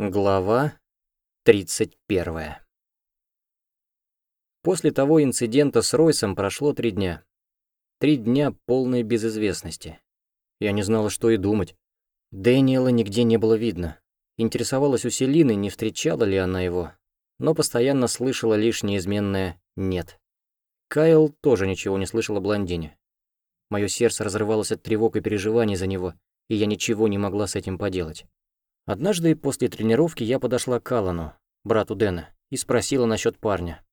Глава 31. После того инцидента с Ройсом прошло три дня. Три дня полной безызвестности. Я не знала, что и думать. Дэниела нигде не было видно. Интересовалась у Селины, не встречала ли она его, но постоянно слышала лишь неизменное «нет». Кайл тоже ничего не слышал о блондине. Моё сердце разрывалось от тревог и переживаний за него, и я ничего не могла с этим поделать. Однажды после тренировки я подошла к Аллану, брату Дэна, и спросила насчет парня.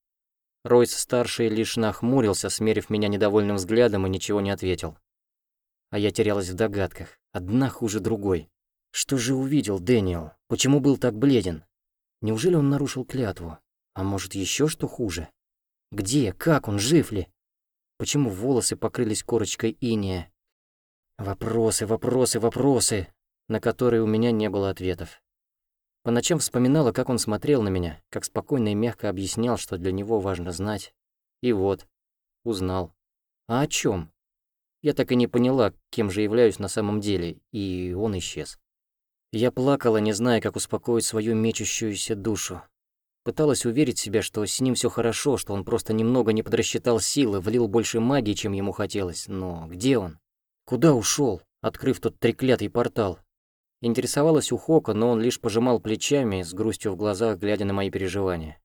Ройс-старший лишь нахмурился, смерив меня недовольным взглядом и ничего не ответил. А я терялась в догадках, одна хуже другой. Что же увидел Дэниел? Почему был так бледен? Неужели он нарушил клятву? А может, еще что хуже? Где? Как он? Жив ли? Почему волосы покрылись корочкой иния? Вопросы, вопросы, вопросы на которые у меня не было ответов. По ночам вспоминала, как он смотрел на меня, как спокойно и мягко объяснял, что для него важно знать. И вот, узнал. А о чем? Я так и не поняла, кем же являюсь на самом деле, и он исчез. Я плакала, не зная, как успокоить свою мечущуюся душу. Пыталась уверить себя, что с ним все хорошо, что он просто немного не подрасчитал силы, влил больше магии, чем ему хотелось. Но где он? Куда ушел, открыв тот треклятый портал? Интересовалась у Хока, но он лишь пожимал плечами, с грустью в глазах, глядя на мои переживания.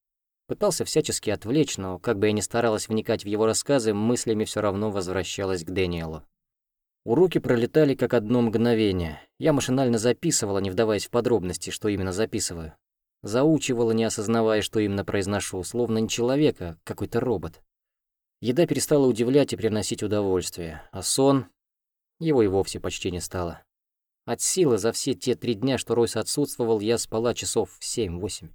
Пытался всячески отвлечь, но, как бы я ни старалась вникать в его рассказы, мыслями все равно возвращалась к Дэниелу. Уроки пролетали как одно мгновение. Я машинально записывала, не вдаваясь в подробности, что именно записываю. Заучивала, не осознавая, что именно произношу, словно не человек, а какой-то робот. Еда перестала удивлять и приносить удовольствие, а сон... Его и вовсе почти не стало. От силы за все те три дня, что Ройс отсутствовал, я спала часов семь-восемь.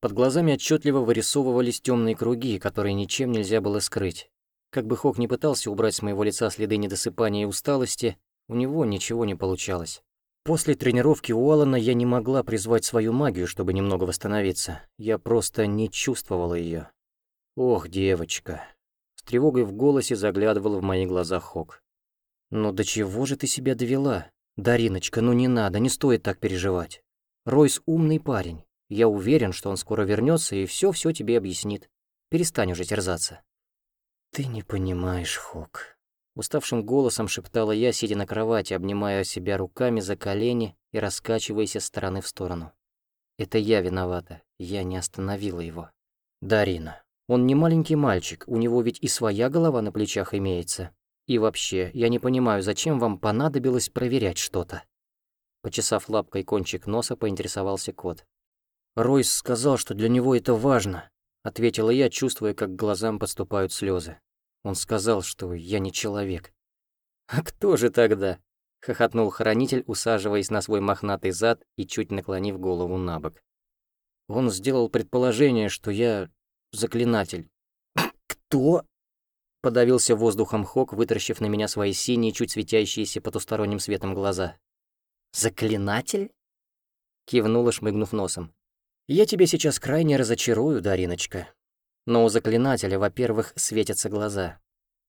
Под глазами отчетливо вырисовывались темные круги, которые ничем нельзя было скрыть. Как бы Хок не пытался убрать с моего лица следы недосыпания и усталости, у него ничего не получалось. После тренировки у Алана я не могла призвать свою магию, чтобы немного восстановиться. Я просто не чувствовала ее. Ох, девочка. С тревогой в голосе заглядывал в мои глаза Хок. «Ну до чего же ты себя довела? «Дариночка, ну не надо, не стоит так переживать. Ройс умный парень. Я уверен, что он скоро вернется и все-все тебе объяснит. Перестань уже терзаться». «Ты не понимаешь, Хок», — уставшим голосом шептала я, сидя на кровати, обнимая себя руками за колени и раскачиваясь из стороны в сторону. «Это я виновата, я не остановила его». «Дарина, он не маленький мальчик, у него ведь и своя голова на плечах имеется. И вообще, я не понимаю, зачем вам понадобилось проверять что-то?» Почесав лапкой кончик носа, поинтересовался кот. «Ройс сказал, что для него это важно», — ответила я, чувствуя, как к глазам подступают слезы. Он сказал, что я не человек. «А кто же тогда?» — хохотнул хранитель, усаживаясь на свой мохнатый зад и чуть наклонив голову на бок. Он сделал предположение, что я заклинатель. «Кто?» Подавился воздухом Хок, вытаращив на меня свои синие, чуть светящиеся потусторонним светом глаза. «Заклинатель?» Кивнула, шмыгнув носом. «Я тебя сейчас крайне разочарую, Дариночка. Но у заклинателя, во-первых, светятся глаза.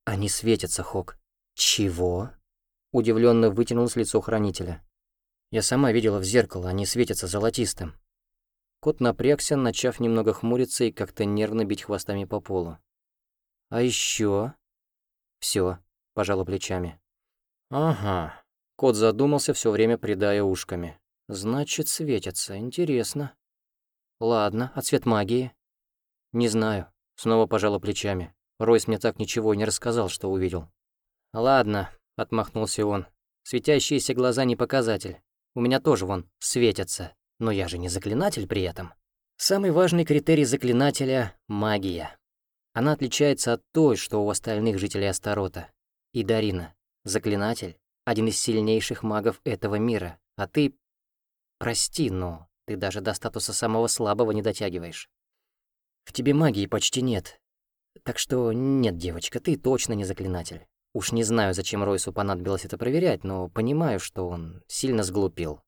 Они светятся, Хок. Чего?» Удивленно вытянулось лицо хранителя. Я сама видела в зеркало, они светятся золотистым. Кот напрягся, начав немного хмуриться и как-то нервно бить хвостами по полу. А еще? Все, пожала плечами. Ага. Кот задумался, все время придая ушками. Значит, светятся. Интересно. Ладно, а цвет магии? Не знаю. Снова пожала плечами. Ройс мне так ничего не рассказал, что увидел. Ладно, отмахнулся он. Светящиеся глаза не показатель. У меня тоже вон светятся. Но я же не заклинатель при этом. Самый важный критерий заклинателя — магия. Она отличается от той, что у остальных жителей Астарота. И Дарина, заклинатель, один из сильнейших магов этого мира, а ты... Прости, но ты даже до статуса самого слабого не дотягиваешь. В тебе магии почти нет. Так что нет, девочка, ты точно не заклинатель. Уж не знаю, зачем Ройсу понадобилось это проверять, но понимаю, что он сильно сглупил.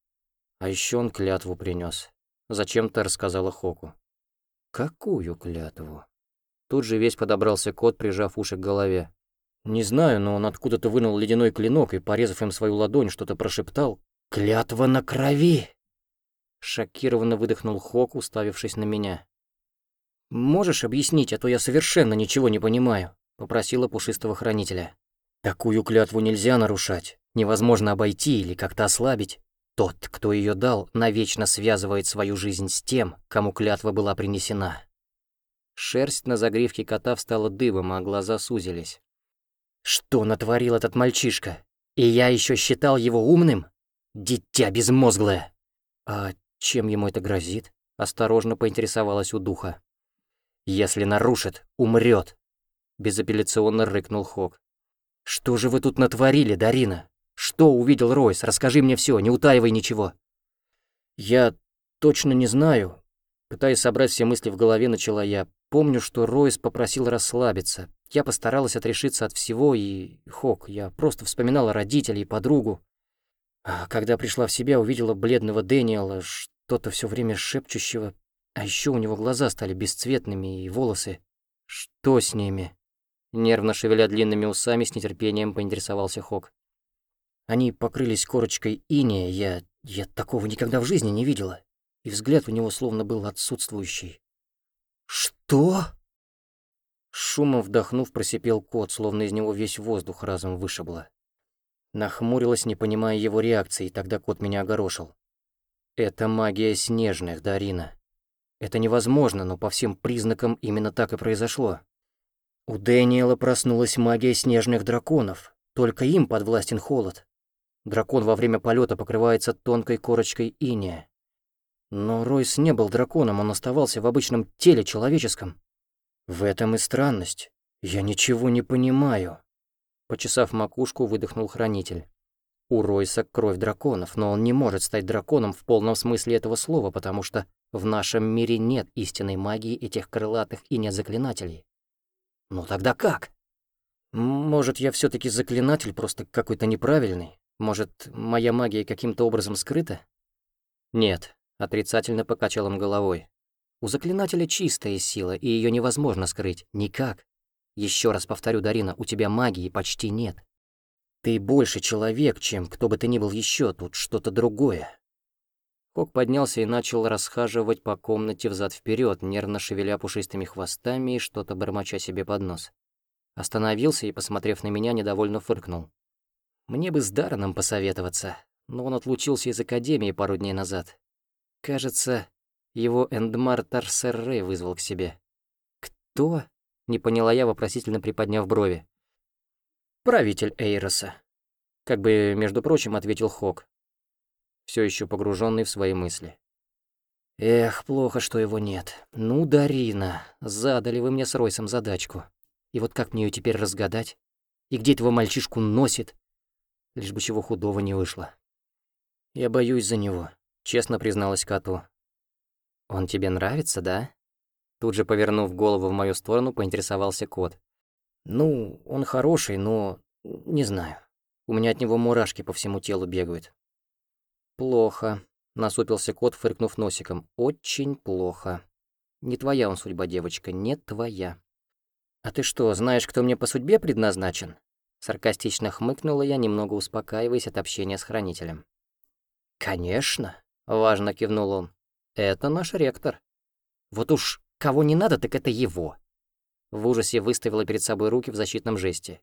А еще он клятву принес. Зачем-то рассказала Хоку. Какую клятву? Тут же весь подобрался кот, прижав уши к голове. Не знаю, но он откуда-то вынул ледяной клинок и, порезав им свою ладонь, что-то прошептал. «Клятва на крови!» Шокированно выдохнул Хок, уставившись на меня. «Можешь объяснить, а то я совершенно ничего не понимаю», — попросила пушистого хранителя. «Такую клятву нельзя нарушать, невозможно обойти или как-то ослабить. Тот, кто ее дал, навечно связывает свою жизнь с тем, кому клятва была принесена». Шерсть на загривке кота встала дыбом, а глаза сузились. «Что натворил этот мальчишка? И я еще считал его умным? Дитя безмозглое!» «А чем ему это грозит?» — осторожно поинтересовалась у духа. «Если нарушит, умрет!» — безапелляционно рыкнул Хок. «Что же вы тут натворили, Дарина? Что увидел Ройс? Расскажи мне все, не утаивай ничего». «Я точно не знаю». Пытаясь собрать все мысли в голове, начала я. Помню, что Ройс попросил расслабиться. Я постаралась отрешиться от всего, и... Хок, я просто вспоминала родителей и подругу. А когда пришла в себя, увидела бледного Дэниела, что-то все время шепчущего, а еще у него глаза стали бесцветными и волосы. Что с ними? Нервно шевеля длинными усами, с нетерпением поинтересовался Хок. Они покрылись корочкой иния, я... я такого никогда в жизни не видела. И взгляд у него словно был отсутствующий. «Что?» Шумом вдохнув, просипел кот, словно из него весь воздух разом вышибло. Нахмурилась, не понимая его реакции, и тогда кот меня огорошил. «Это магия снежных, Дарина. Это невозможно, но по всем признакам именно так и произошло. У Дэниела проснулась магия снежных драконов, только им подвластен холод. Дракон во время полета покрывается тонкой корочкой иния. Но Ройс не был драконом, он оставался в обычном теле человеческом. В этом и странность. Я ничего не понимаю. Почесав макушку, выдохнул хранитель. У Ройса кровь драконов, но он не может стать драконом в полном смысле этого слова, потому что в нашем мире нет истинной магии этих крылатых и нет заклинателей. Ну тогда как? Может, я все таки заклинатель, просто какой-то неправильный? Может, моя магия каким-то образом скрыта? Нет, отрицательно покачал он головой. У заклинателя чистая сила, и ее невозможно скрыть. Никак. Еще раз повторю, Дарина, у тебя магии почти нет. Ты больше человек, чем кто бы ты ни был еще, тут что-то другое. Кок поднялся и начал расхаживать по комнате взад вперед, нервно шевеля пушистыми хвостами и что-то бормоча себе под нос. Остановился и, посмотрев на меня, недовольно фыркнул. Мне бы с Дарреном посоветоваться, но он отлучился из академии пару дней назад. Кажется, его Эндмар Тарсеррей вызвал к себе. «Кто?» — не поняла я, вопросительно приподняв брови. «Правитель Эйроса», — как бы, между прочим, ответил Хок все еще погруженный в свои мысли. Эх, плохо, что его нет. Ну, Дарина, задали вы мне с Ройсом задачку. И вот как мне ее теперь разгадать? И где этого мальчишку носит? Лишь бы чего худого не вышло. Я боюсь за него, честно призналась коту. Он тебе нравится, да? Тут же, повернув голову в мою сторону, поинтересовался кот. Ну, он хороший, но... не знаю. У меня от него мурашки по всему телу бегают. «Плохо», — насупился кот, фыркнув носиком. «Очень плохо. Не твоя он судьба, девочка, не твоя». «А ты что, знаешь, кто мне по судьбе предназначен?» Саркастично хмыкнула я, немного успокаиваясь от общения с хранителем. «Конечно», — важно кивнул он. «Это наш ректор. Вот уж кого не надо, так это его». В ужасе выставила перед собой руки в защитном жесте.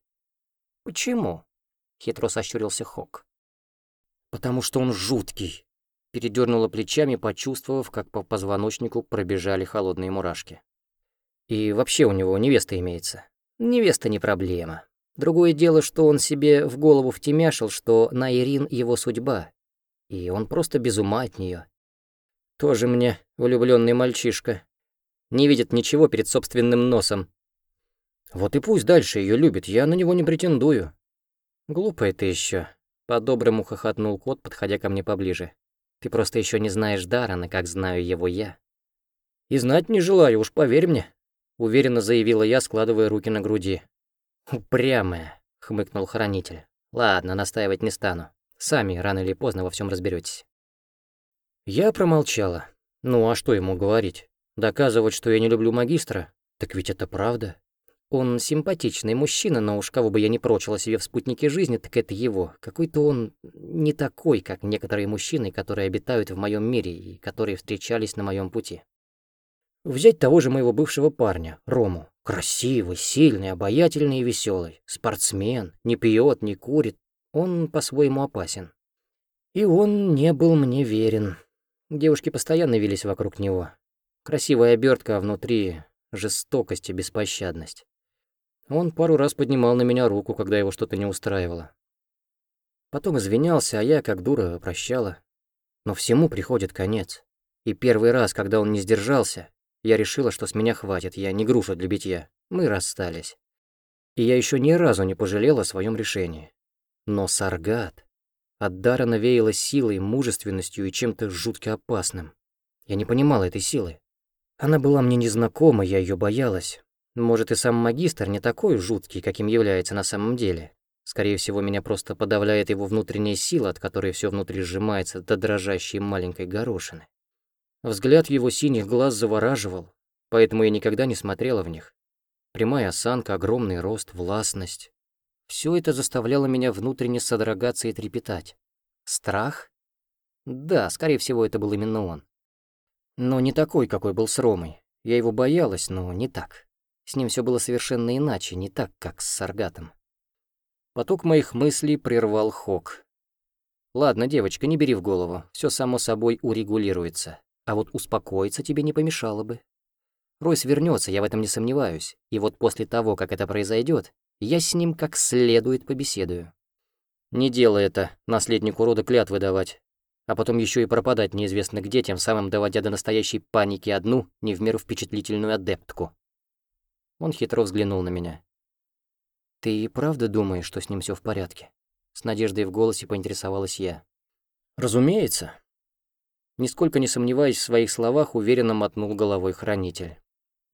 «Почему?» — хитро сощурился Хок. «Потому что он жуткий», — передернула плечами, почувствовав, как по позвоночнику пробежали холодные мурашки. «И вообще у него невеста имеется. Невеста не проблема. Другое дело, что он себе в голову втемяшил, что Найрин его судьба, и он просто без ума от нее. Тоже мне влюбленный мальчишка. Не видит ничего перед собственным носом. Вот и пусть дальше ее любит, я на него не претендую. Глупая ты еще. По-доброму хохотнул кот, подходя ко мне поближе. «Ты просто еще не знаешь Дарана, как знаю его я». «И знать не желаю, уж поверь мне», — уверенно заявила я, складывая руки на груди. «Упрямая», — хмыкнул хранитель. «Ладно, настаивать не стану. Сами рано или поздно во всем разберетесь. Я промолчала. Ну а что ему говорить? Доказывать, что я не люблю магистра? Так ведь это правда. Он симпатичный мужчина, но уж кого бы я не прочила себе в спутнике жизни, так это его. Какой-то он не такой, как некоторые мужчины, которые обитают в моем мире и которые встречались на моем пути. Взять того же моего бывшего парня, Рому. Красивый, сильный, обаятельный и веселый. Спортсмен, не пьет, не курит. Он по-своему опасен. И он не был мне верен. Девушки постоянно вились вокруг него. Красивая обертка, а внутри жестокость и беспощадность. Он пару раз поднимал на меня руку, когда его что-то не устраивало. Потом извинялся, а я, как дура, прощала. Но всему приходит конец. И первый раз, когда он не сдержался, я решила, что с меня хватит, я не груша для битья. Мы расстались. И я еще ни разу не пожалела о своем решении. Но Саргат... От дара навеяло силой, мужественностью и чем-то жутко опасным. Я не понимала этой силы. Она была мне незнакома, я ее боялась. Может, и сам магистр не такой жуткий, каким является на самом деле. Скорее всего, меня просто подавляет его внутренняя сила, от которой все внутри сжимается до дрожащей маленькой горошины. Взгляд его синих глаз завораживал, поэтому я никогда не смотрела в них. Прямая осанка, огромный рост, властность. Все это заставляло меня внутренне содрогаться и трепетать. Страх? Да, скорее всего, это был именно он. Но не такой, какой был с Ромой. Я его боялась, но не так. С ним все было совершенно иначе, не так, как с Саргатом. Поток моих мыслей прервал Хок. «Ладно, девочка, не бери в голову, все само собой урегулируется. А вот успокоиться тебе не помешало бы. Ройс вернется, я в этом не сомневаюсь. И вот после того, как это произойдет, я с ним как следует побеседую. Не делай это, наследнику рода клятвы давать. А потом еще и пропадать неизвестно где, тем самым доводя до настоящей паники одну, не в меру впечатлительную адептку. Он хитро взглянул на меня. «Ты и правда думаешь, что с ним все в порядке?» С надеждой в голосе поинтересовалась я. «Разумеется. Нисколько не сомневаясь в своих словах, уверенно мотнул головой хранитель.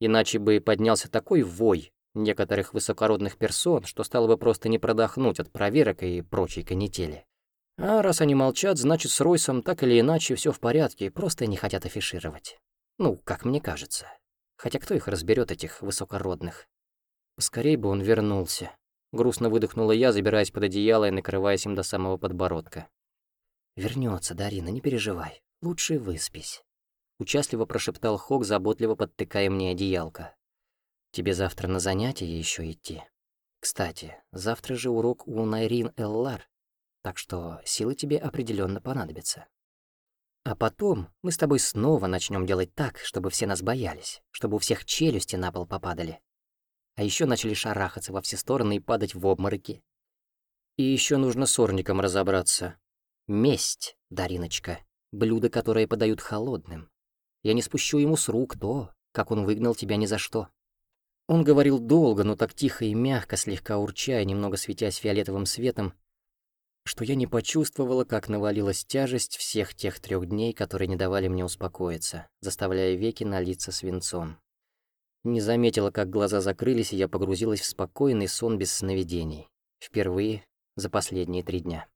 Иначе бы поднялся такой вой некоторых высокородных персон, что стало бы просто не продохнуть от проверок и прочей канители. А раз они молчат, значит, с Ройсом так или иначе все в порядке, просто не хотят афишировать. Ну, как мне кажется. Хотя кто их разберет этих высокородных? Скорей бы он вернулся. Грустно выдохнула я, забираясь под одеяло и накрываясь им до самого подбородка. Вернется, Дарина, не переживай. Лучше выспись. Участливо прошептал Хок, заботливо подтыкая мне одеялко. Тебе завтра на занятия еще идти. Кстати, завтра же урок у Найрин Эллар, так что силы тебе определенно понадобятся. А потом мы с тобой снова начнем делать так, чтобы все нас боялись, чтобы у всех челюсти на пол попадали. А еще начали шарахаться во все стороны и падать в обмороки. И еще нужно с Орником разобраться. Месть, Дариночка блюдо, которое подают холодным. Я не спущу ему с рук то, как он выгнал тебя ни за что». Он говорил долго, но так тихо и мягко, слегка урчая, немного светясь фиолетовым светом, что я не почувствовала, как навалилась тяжесть всех тех трех дней, которые не давали мне успокоиться, заставляя веки налиться свинцом. Не заметила, как глаза закрылись, и я погрузилась в спокойный сон без сновидений. Впервые за последние три дня.